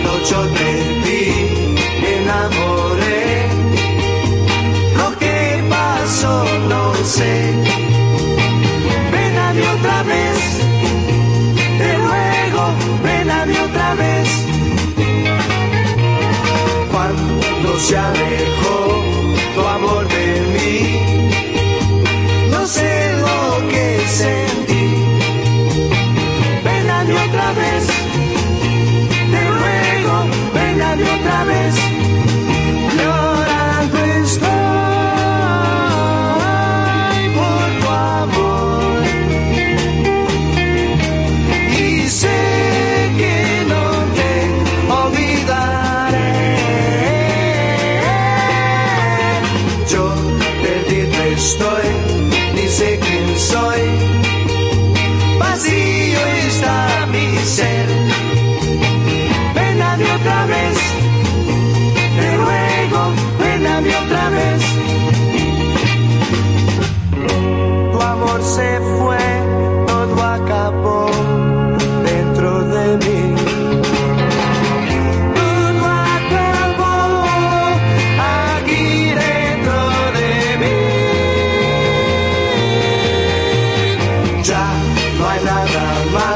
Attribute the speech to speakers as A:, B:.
A: Cuando yo te me enamoré. Lo que pasó, no sé. Ven a mí otra vez, te ruego, ven a mí otra vez. Cuando se alejó. Estoy, la la la.